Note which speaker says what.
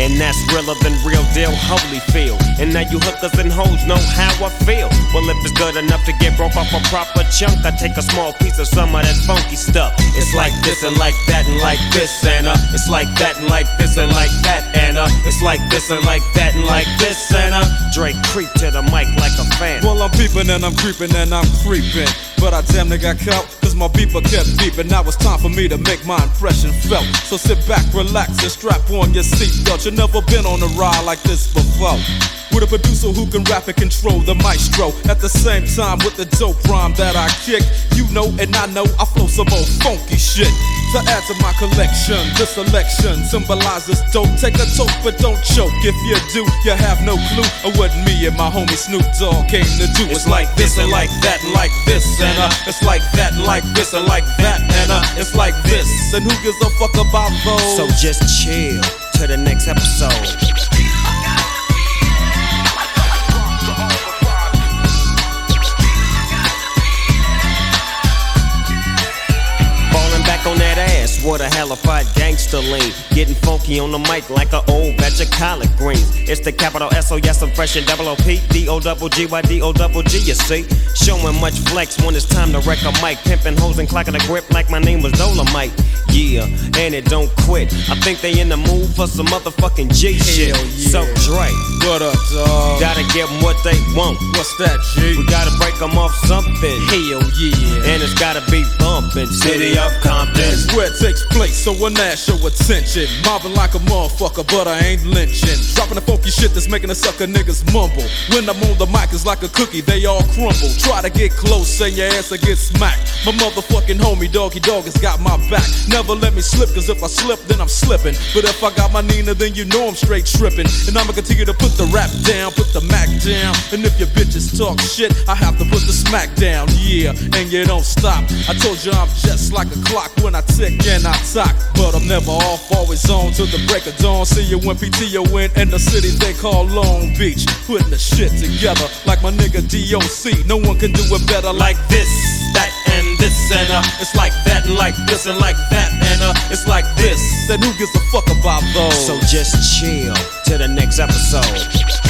Speaker 1: And that's realer than real deal, Holyfield. And now you hookers and hoes know how I feel. Well, if it's good enough to get broke off a proper chunk, I take a small piece of some of that funky stuff. It's like this and like that and like this and uh, it's like that and like this and like that and uh, it's like this and like that and like this and uh, Dre creep to the mic like a fan.
Speaker 2: Well, I'm peeping and I'm creeping and I'm creeping. But I damn near got caught, my beeper kept beeping. Now it's time for me to make my impression felt. So sit back, relax, and strap on your seatbelt. You've never been on a ride like this before. With a producer who can rap and control the maestro. At the same time, with the dope rhyme that I kick. You know, and I know I flow some old funky shit. To add to my collection, this selection symbolizes dope. Take a toke, but don't choke. If you do, you have no clue of what me and my homie Snoop Dogg came to do. It's like this and like that like this and uh, it's like that and like this and like that and uh, it's like this. And who gives a fuck about those?
Speaker 1: So just chill to the next episode. What a halified gangster lean. Getting funky on the mic like an old batch of collard greens. It's the capital S O yes, I'm fresh and double O P D O double G Y D O double G. You see, showing much flex when it's time to wreck a mic. Pimping hoes and clocking a grip like my name was Dolomite. Yeah, and it don't quit. I think they in the mood for some motherfucking G shit.
Speaker 2: Yeah.
Speaker 1: So Dre,
Speaker 2: What up, dog?
Speaker 1: gotta give 'em what they want.
Speaker 2: What's that, G?
Speaker 1: We gotta break 'em off something.
Speaker 2: Hell yeah.
Speaker 1: And it's gotta be bumpin'. City of Compton.
Speaker 2: It's where it takes place, so when that show attention. Mobbing like a motherfucker, but I ain't lynching. Shit that's making the sucker niggas mumble. When I'm on the mic, it's like a cookie, they all crumble. Try to get close, and your ass will get smacked. My motherfucking homie, Doggy Dogg, has got my back. Never let me slip, cause if I slip, then I'm slipping. But if I got my Nina, then you know I'm straight tripping. And I'ma continue to put the rap down, put the Mac down. And if your bitches talk shit, I have to put the smack down, yeah. And you don't stop. I told you I'm just like a clock when I tick and I talk. But I'm never off, always on till the break of dawn. See you when PTO in and the city they call Long Beach. Putting the shit together like my nigga DOC. No one can do it better like this, that, and this. And uh, it's like that, and like this, and like that. And uh, it's like this. Then who gives a fuck about those?
Speaker 1: So just chill to the next episode.